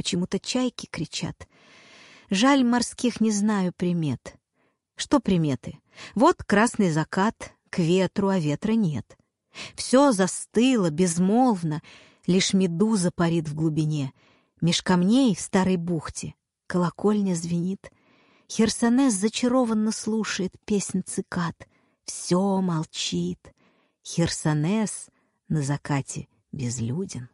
Почему-то чайки кричат. Жаль, морских не знаю примет. Что приметы? Вот красный закат, к ветру, а ветра нет. Все застыло, безмолвно, лишь медуза парит в глубине. Меж камней в старой бухте колокольня звенит. Херсонес зачарованно слушает песнь цикад. Все молчит. Херсонес на закате безлюден.